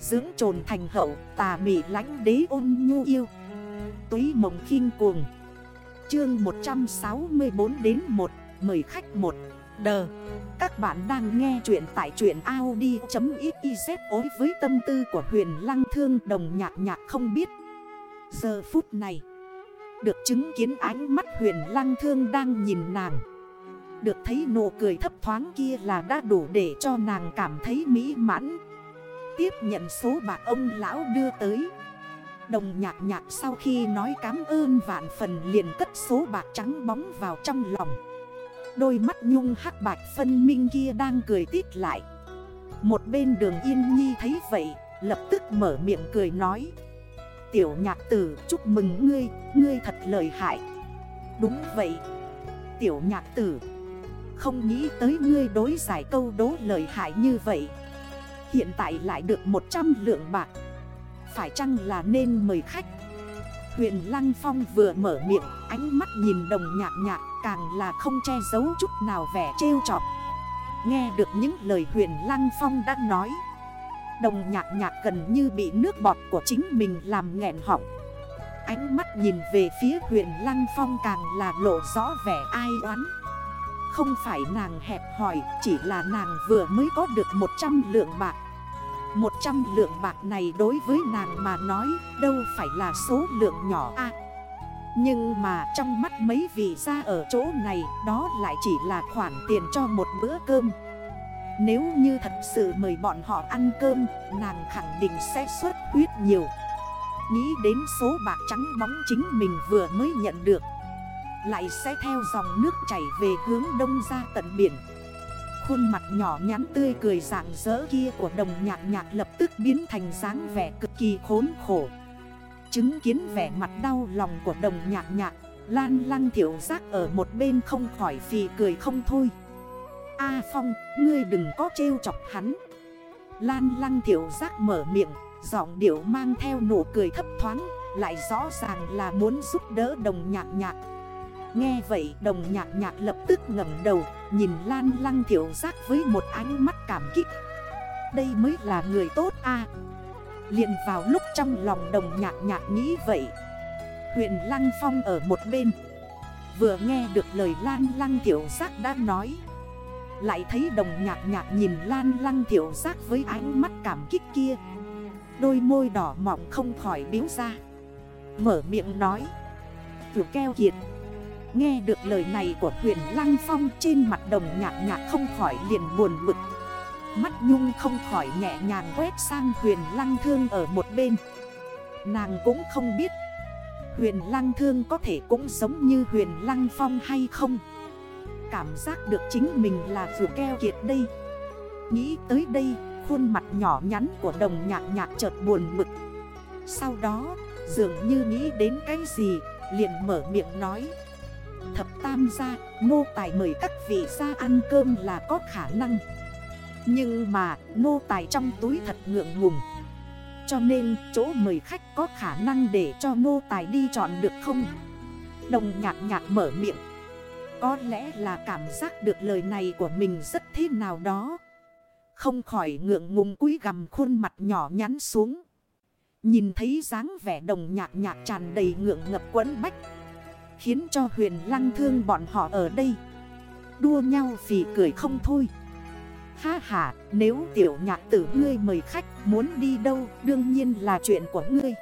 Dưỡng trồn thành hậu, tà mị lánh đế ôn nhu yêu. Túy mộng khinh cuồng. Chương 164 đến 1 Mời khách 1 Đờ. Các bạn đang nghe chuyện tại chuyện Audi.xyz ối với tâm tư của huyền lăng thương đồng nhạc nhạc không biết. Giờ phút này, Được chứng kiến ánh mắt huyền lăng thương đang nhìn nàng. Được thấy nụ cười thấp thoáng kia là đã đủ để cho nàng cảm thấy mỹ mãn. Tiếp nhận số bạc ông lão đưa tới. Đồng nhạc nhạc sau khi nói cảm ơn vạn phần liền cất số bạc trắng bóng vào trong lòng. Đôi mắt nhung hắc bạch phân minh kia đang cười tít lại. Một bên đường yên nhi thấy vậy, Lập tức mở miệng cười nói. Tiểu nhạc tử, chúc mừng ngươi Ngươi thật lợi hại. Đúng vậy. Tiểu nhạc tử, Không nghĩ tới ngươi đối giải câu đố lợi hại như vậy. Hiện tại lại được 100 lượng bạc. Phải chăng là nên mời khách? Huyền Lăng Phong vừa mở miệng, Ánh mắt nhìn đồng nhạc nhạc, Càng là không che giấu chút nào vẻ trêu trọc Nghe được những lời huyền Lăng Phong đã nói, Đồng nhạc nhạc gần như bị nước bọt của chính mình làm nghẹn họng. Ánh mắt nhìn về phía huyền Lăng Phong càng là lộ rõ vẻ ai oán. Không phải nàng hẹp hỏi Chỉ là nàng vừa mới có được 100 lượng bạc. 100 lượng bạc này đối với nàng mà nói, đâu phải là số lượng nhỏ a. Nhưng mà trong mắt mấy vị gia ở chỗ này, đó lại chỉ là khoản tiền cho một bữa cơm. Nếu như thật sự mời bọn họ ăn cơm, nàng khẳng định sẽ xuất huyết nhiều. Nghĩ đến số bạc trắng bóng chính mình vừa mới nhận được lại sẽ theo dòng nước chảy về hướng đông ra tận biển. Khuôn mặt nhỏ nhắn tươi cười rạng rỡ kia của đồng nhạc nhạc lập tức biến thành dáng vẻ cực kỳ khốn khổ. Chứng kiến vẻ mặt đau lòng của đồng nhạc nhạc Lan lăng thiểu giác ở một bên không khỏi phì cười không thôi. A Phong, ngươi đừng có trêu chọc hắn. Lan lăng thiểu giác mở miệng Giọng điệu mang theo nụ cười thấp thoáng Lại rõ ràng là muốn giúp đỡ đồng nhạc nhạc. Nghe vậy, đồng nhạc nhạc lập tức ngầm đầu, Nhìn lan lăng thiểu giác với một ánh mắt cảm kích. Đây mới là người tốt a. Liền vào lúc trong lòng đồng nhạc nhạc nghĩ vậy. Huyện Lăng Phong ở một bên. Vừa nghe được lời Lan Lăng Thiểu Giác đã nói. Lại thấy đồng nhạc nhạc nhìn Lan Lăng Thiểu Giác với ánh mắt cảm kích kia. Đôi môi đỏ mọng không khỏi biếu ra. Mở miệng nói. Vừa keo kiệt. Nghe được lời này của huyền Lăng Phong trên mặt đồng nhạc nhạc không khỏi liền buồn bực. Mắt nhung không khỏi nhẹ nhàng quét sang huyền Lăng Thương ở một bên. Nàng cũng không biết, Huyền Lăng Thương có thể cũng giống như huyền Lăng Phong hay không. Cảm giác được chính mình là vừa keo kiệt đây. Nghĩ tới đây, khuôn mặt nhỏ nhắn của đồng nhạc nhạc chợt buồn bực. Sau đó, dường như nghĩ đến cái gì, liền mở miệng nói. Thập tam gia Nô tài mời các vị ra ăn cơm là có khả năng. Nhưng mà nô tài trong túi thật ngượng ngùng. Cho nên, chỗ mời khách có khả năng để cho nô tài đi chọn được không? Đồng nhạc nhạc mở miệng. Có lẽ là cảm giác được lời này của mình rất thế nào đó. Không khỏi ngượng ngùng cúi gầm khuôn mặt nhỏ nhắn xuống. Nhìn thấy dáng vẻ đồng nhạc nhạc tràn đầy ngượng ngập quấn bách. Khiến cho huyền lăng thương bọn họ ở đây. Đua nhau vì cười không thôi. Ha ha, nếu tiểu nhạc tử ngươi mời khách muốn đi đâu, Đương nhiên là chuyện của ngươi.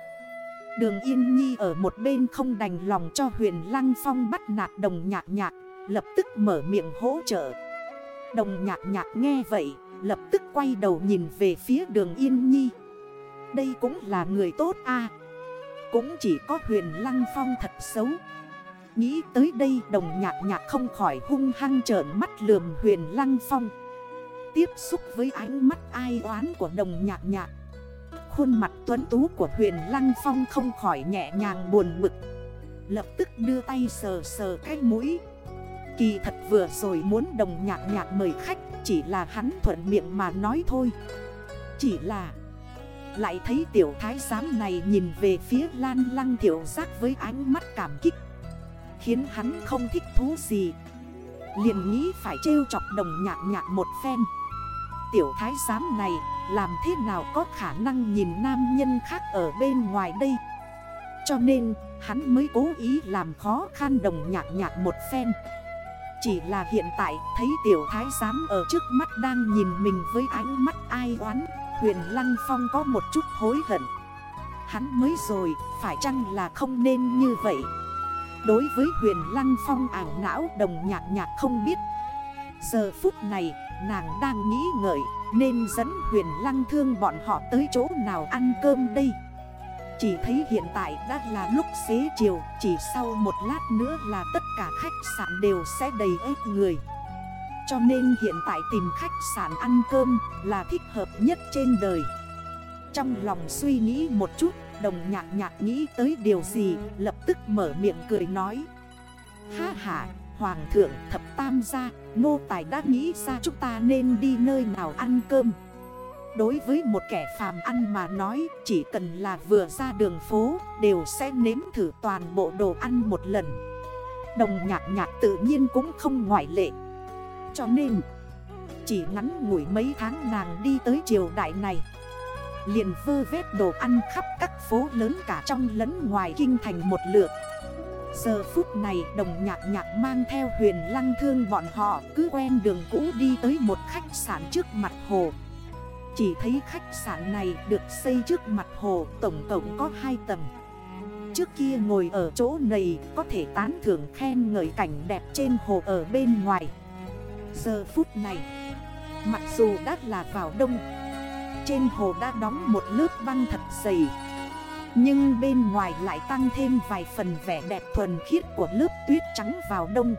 Đường Yên Nhi ở một bên không đành lòng cho huyền lăng phong bắt nạt đồng nhạc nhạc, Lập tức mở miệng hỗ trợ. Đồng nhạc nhạc nghe vậy, Lập tức quay đầu nhìn về phía đường Yên Nhi. Đây cũng là người tốt à Cũng chỉ có huyền lăng phong thật xấu. Nghĩ tới đây đồng nhạc nhạc không khỏi hung hăng trởn mắt lườm huyền lăng phong. Tiếp xúc với ánh mắt ai oán của đồng nhạc nhạc. Khuôn mặt tuấn tú của huyền lăng phong không khỏi nhẹ nhàng buồn bực. Lập tức đưa tay sờ sờ cái mũi. Kỳ thật vừa rồi muốn đồng nhạc nhạc mời khách Chỉ là hắn thuận miệng mà nói thôi. Chỉ là Lại thấy tiểu thái giám này nhìn về phía lan lăng tiểu giác với ánh mắt cảm kích. Khiến hắn không thích thú gì. Liền nghĩ phải trêu chọc đồng nhạc nhạc một phen. Tiểu thái giám này, Làm thế nào có khả năng nhìn nam nhân khác ở bên ngoài đây? Cho nên, hắn mới cố ý làm khó khăn đồng nhạc nhạc một phen. Chỉ là hiện tại, thấy tiểu thái giám ở trước mắt đang nhìn mình với ánh mắt ai oán, Huyền Lăng Phong có một chút hối hận. Hắn mới rồi, phải chăng là không nên như vậy? Đối với huyền Lăng Phong ảo não đồng nhạc nhạc không biết. Giờ phút này, nàng đang nghĩ ngợi, Nên dẫn huyền Lăng thương bọn họ tới chỗ nào ăn cơm đây? Chỉ thấy hiện tại đã là lúc xế chiều, Chỉ sau một lát nữa là tất cả khách sạn đều sẽ đầy ếp người. Cho nên hiện tại tìm khách sạn ăn cơm là thích hợp nhất trên đời. Trong lòng suy nghĩ một chút Đồng nhạc nhạc nghĩ tới điều gì, Lập tức mở miệng cười nói. Ha ha, Hoàng thượng thập tam gia Nô tài đã nghĩ ra chúng ta nên đi nơi nào ăn cơm. Đối với một kẻ phàm ăn mà nói, Chỉ cần là vừa ra đường phố, Đều sẽ nếm thử toàn bộ đồ ăn một lần. Đồng nhạc nhạc tự nhiên cũng không ngoại lệ. Cho nên, Chỉ ngắn ngủi mấy tháng nàng đi tới triều đại này Liền vơ vét đồ ăn khắp các phố lớn cả trong lẫn ngoài kinh thành một lượt. Giờ phút này, đồng nhạc nhạc mang theo huyền lăng thương bọn họ Cứ quen đường cũ đi tới một khách sạn trước mặt hồ. Chỉ thấy khách sạn này được xây trước mặt hồ, tổng cộng có 2 tầng. Trước kia ngồi ở chỗ này, có thể tán thưởng khen ngợi cảnh đẹp trên hồ ở bên ngoài. Giờ phút này, Mặc dù đã là vào đông trên hồ đã đóng một lớp băng thật dày. Nhưng bên ngoài lại tăng thêm vài phần vẻ đẹp thuần khiết của lớp tuyết trắng vào đông.